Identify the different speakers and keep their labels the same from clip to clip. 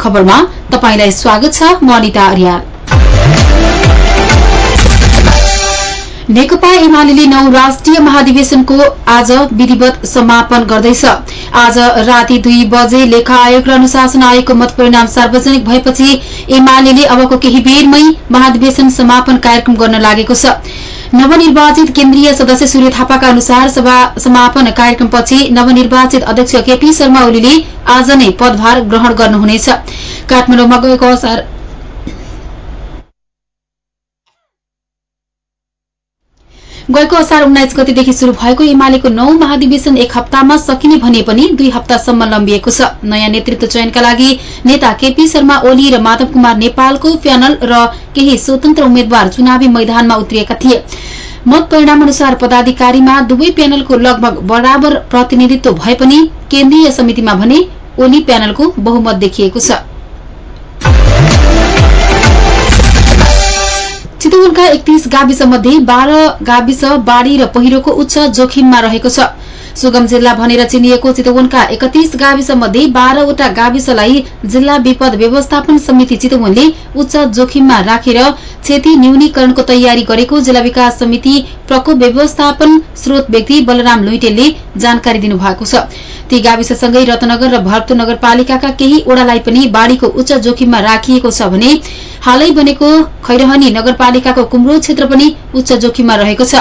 Speaker 1: खबरमा तपाईंलाई स्वागत छ म अनिता अर्याल नेकपा एमाले नौ राष्ट्रिय महाधिवेशनको आज विधिवत समापन गर्दैछ। आज राति दुई बजे लेखा आयोग र अनुशासन आयोगको मत परिणाम सार्वजनिक भएपछि एमाले अबको केही बेरमै महाधिवेशन समापन कार्यक्रम गर्न लागेको छ। नवनिर्वाचित केन्द्रीय सदस्य सूर्य थापाका अनुसार सभा समापन कार्यक्रमपछि नवनिर्वाचित अध्यक्ष केपी शर्मा ओलीले आज नै पदभार ग्रहण गर्नुहुनेछ। काठमाडौँमा गएको गएको असार उन्नाइस गतेदेखि शुरू भएको एमालेको नौ महाधिवेशन एक हप्तामा सकिने भने पनि दुई हप्तासम्म लम्बिएको छ। नयाँ नेतृत्व चयनका लागि नेता केपी शर्मा ओली र माधव कुमार नेपालको प्यानल र केही स्वतन्त्र उम्मेद्वार चुनावी मैदानमा उत्रिएका थिए। मत परिणाम अनुसार पदाधिकारीमा दुवै प्यानलको लगभग बराबर प्रतिनिधित्व भए पनि केन्द्रीय समितिमा भने ओली प्यानलको बहुमत देखिएको छ। चितवनका एकतीस गाविस मध्ये बाह्र गाविस बाढ़ी र पहिरोको उच्च जोखिममा रहेको छ। सुगम जिल्ला भनेर चिनिएको चितवनका एकतीस गाविस मध्ये बाह्रवटा गाविसलाई जिल्ला विपद व्यवस्थापन समिति चितवनले उच्च जोखिममा राखेर क्षति न्यूनीकरणको तयारी गरेको जिल्ला विकास समिति प्रकोप व्यवस्थापन स्रोत व्यक्ति बलराम लुइटेलले जानकारी दिनुभएको छ। ती गाविससँगै रत्नगर र भरतपुर नगरपालिकाका केही ओड़ालाई पनि बाढ़ीको उच्च जोखिममा राखिएको छ भने हालै बनेको खैरहनी नगरपालिकाको कुम्रो क्षेत्र पनि उच्च जोखिममा रहेको छ।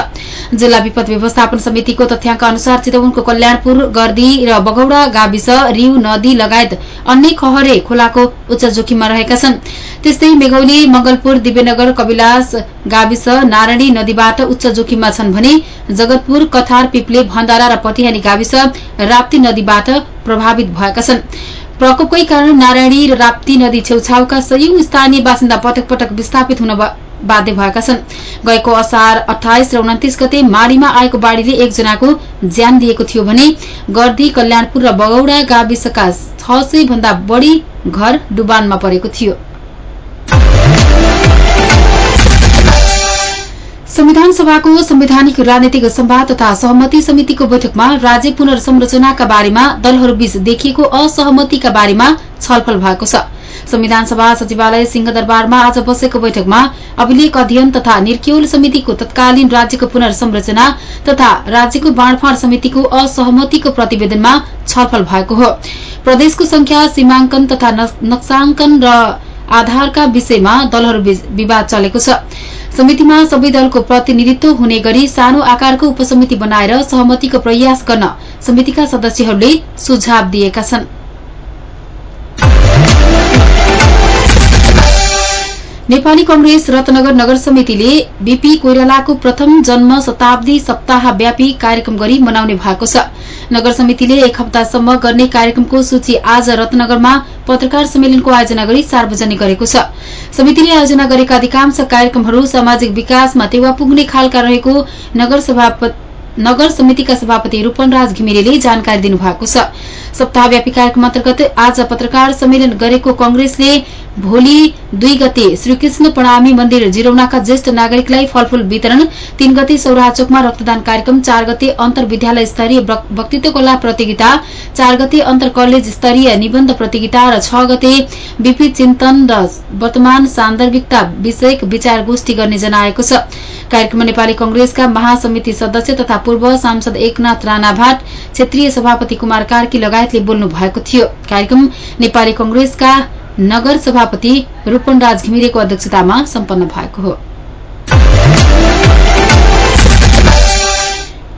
Speaker 1: जिल्ला विपद व्यवस्थापन समितिको तथ्याङ्क अनुसार चितवनको कल्याणपुर गर्दी र बगौड़ा गाविस रिउ नदी लगायत अन्य खहरे खोलाको उच्च जोखिममा रहेका छन्। त्यस्तै मेघौली मंगलपुर दिव्यनगर कविलास गाविस नारायणी नदीबाट उच्च जोखिममा छन् भने जगतपुर कथार पिप्ले भण्डारा र पटिहानी गाविस राप्ती नदीबाट प्रभावित भएका छन्। प्रकोपकै कारण नारायणी र राप्ती नदी छेउछाउका सयौं स्थानीय बासिन्दा पटक पटक विस्थापित हुन बाध्य भएका छन्। गएको असार अठाइस र उन्तिस गते माडीमा आएको बाढ़ीले एकजनाको ज्यान दिएको थियो भने गर्दी कल्याणपुर र बगौड़ा गाविसका छ सय भन्दा बढ़ी घर डुबानमा परेको थियो। संविधान सभाको संवैधानिक राजनैतिक संवाद तथा सहमति समितिको बैठकमा राज्य पुनर्संरचनाका बारेमा दलहरूबीच देखिएको असहमतिका बारेमा छलफल भएको छ। संविधान सभा सचिवालय सिंहदरबारमा आज बसेको बैठकमा अभिलेख अध्ययन तथा निर्क्यौल समितिको तत्कालीन राज्यको पुनर्संरचना तथा राज्यको बाँडफाँड समितिको असहमतिको प्रतिवेदनमा छलफल भएको हो। प्रदेशको संख्या सीमांकन तथा नक्साङ्कन र आधारका विषयमा दलहरूबीच विवाद चलेको छ। समितिमा सबै दलको प्रतिनिधित्व हुने गरी सानो आकारको उपसमिति बनाएर सहमतिको प्रयास गर्न समितिका सदस्यहरूले सुझाव दिएका छन्। नेपाली कंग्रेस रत्नगर नगर समितिले बीपी कोइरालाको प्रथम जन्म शताब्दी सप्ताहव्यापी कार्यक्रम गरी मनाउने भएको छ। नगर समितिले एक हप्तासम्म गर्ने कार्यक्रमको सूची आज रत्नगरमा पत्रकार सम्मेलनको आयोजना गरी सार्वजनिक गरेको छ। समितिले आयोजना गरेका अधिकांश कार्यक्रमहरू सामाजिक विकासमा टेवा पुग्ने खालका रहेको नगर समितिका सभापति रूपनराज घिमिरेले जानकारी दिनुभएको छ। सप्ताहव्यापी कार्यक्रम अन्तर्गत आज पत्रकार सम्मेलन गरेको कंग्रेसले भोलि दुई गते श्रीकृष्ण प्रणामी मन्दिर जिरौनाका ज्येष्ठ नागरिकलाई फलफूल वितरण तीन गते सौराचोकमा रक्तदान कार्यक्रम चार गते अन्तर विद्यालय स्तरीय वक्तित्व कला प्रतियोगिता चार गते अन्तर कलेज स्तरीय निबन्ध प्रतियोगिता र छ गते विपी चिन्तन र वर्तमान सान्दर्भिकता विषयक विचार गोष्ठी गर्ने जनाएको छ। कार्यक्रममा नेपाली कंग्रेसका महासमिति सदस्य तथा पूर्व सांसद एकनाथ राणा भाट क्षेत्रीय सभापति कुमार कार्की लगायतले बोल्नु भएको थियो। कार्यक्रम नेपाली कंग्रेसका नगर सभापति रूपनराज घिमिरेको अध्यक्षतामा सम्पन्न भएको हो।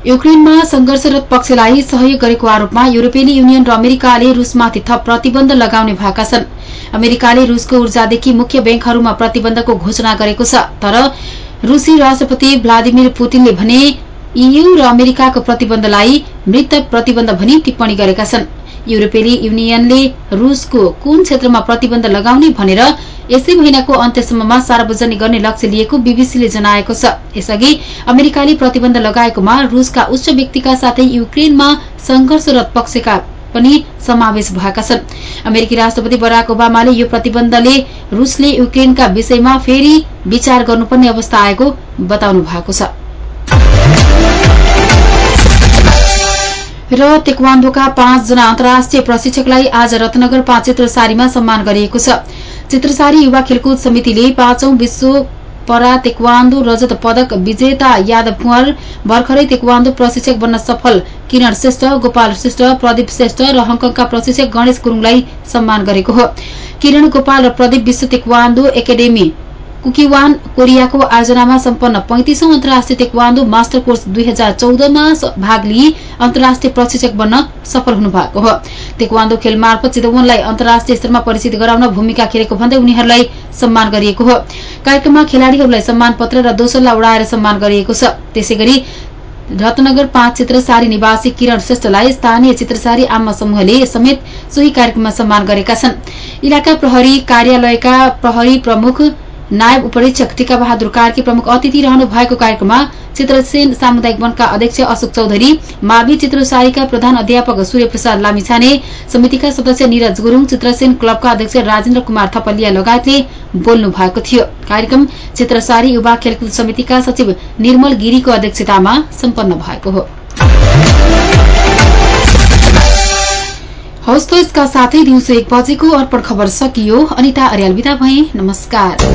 Speaker 1: युक्रेनमा संघर्षरत पक्षलाई सहयोग गरेको आरोपमा युरोपियन युनियन र अमेरिकाले रूसमाथि थप प्रतिबन्ध लगाउने भएका छन्। अमेरिकाले रूसको ऊर्जादेखि मुख्य ब्याङ्कहरूमा प्रतिबन्धको घोषणा गरेको छ तर रूसी राष्ट्रपति भ्लादिमिर पुटिनले भने ईयू र अमेरिकाको प्रतिबन्धलाई मृत प्रतिबन्ध भनी टिप्पणी गरेका छन्। युरोपेली युनियनले रूसको कुन क्षेत्रमा प्रतिबन्ध लगाउने भनेर यसै महिनाको अन्त्यसम्ममा सार्वजनिक गर्ने लक्ष्य लिएको बीबीसीले जनाएको छ। यसअघि अमेरिकाले प्रतिबन्ध लगाएकोमा रूसका उच्च व्यक्तिका साथै युक्रेनमा संघर्षरत पक्षका पनि समावेश भएका छन्। अमेरिकी राष्ट्रपति बराक ओबामाले यो प्रतिबन्धले रूसले युक्रेनका विषयमा फेरि विचार गर्नुपर्ने अवस्था आएको बताउनु भएको छ। र तेक्वान्डोका पाँचजना अन्तर्राष्ट्रिय प्रशिक्षकलाई आज रत्नगर पाँच चित्रसारीमा सम्मान गरिएको छ। चित्रसारी युवा खेलकुद समितिले पाँचौं विश्व परा तेक्वान्दो रजत पदक विजेता यादव कुँवर भर्खरै तेक्वान्दो प्रशिक्षक बन्न सफल किरण श्रेष्ठ गोपाल श्रेष्ठ प्रदीप श्रेष्ठ र हङकङका प्रशिक्षक गणेश गुरूङलाई सम्मान गरेको हो। किरण गोपाल र प्रदीप विश्व तेक्वान्दो एकाडेमी कुकीवान कोरियाको आयोजनामा सम्पन्न पैंतिसौं अन्तर्राष्ट्रिय तेक्वान्दो मास्टर कोर्स दुई हजार चौधमा भाग लिई अन्तर्राष्ट्रिय प्रशिक्षक बन्न सफल हुनु भएको हो। तेक्वान्दो खेल मार्फत चितवनलाई अन्तर्राष्ट्रिय स्तरमा परिचित गराउन भूमिका खेलेको भन्दै उनीहरूलाई सम्मान गरिएको हो। कार्यक्रममा खेलाड़ीहरूलाई सम्मान पत्र र दोस्रोलाई उडाएर सम्मान गरिएको छ। त्यसै गरी रत्नगर पाँच चित्रसारी निवासी किरण श्रेष्ठलाई स्थानीय चित्रसारी आमा समूहले समेत सोही कार्यक्रममा सम्मान गरेका छन्। इलाका प्रहरी कार्यालयका प्रहरी प्रमुख नायब उपरीक्षक टीका बहादुर कार्की प्रमुख अतिथि रहनु भएको कार्यक्रममा चित्रसेन सामुदायिक वनका अध्यक्ष अशोक चौधरी मावि चित्रसारीका प्रधान अध्यापक सूर्य प्रसाद लामिछाने समितिका सदस्य निरज गुरूङ चित्रसेन क्लबका अध्यक्ष राजेन्द्र कुमार थपलिया लगायतले बोल्नु भएको थियो। कार्यक्रम चित्रसारी युवा खेलकुद समितिका सचिव निर्मल गिरीको अध्यक्षतामा सम्पन्न भएको हो। हवस् त यसका साथै दिउँसो एक बजेको अर्पण खबर सकियो। अनिता अर्याल विदा भए। नमस्कार।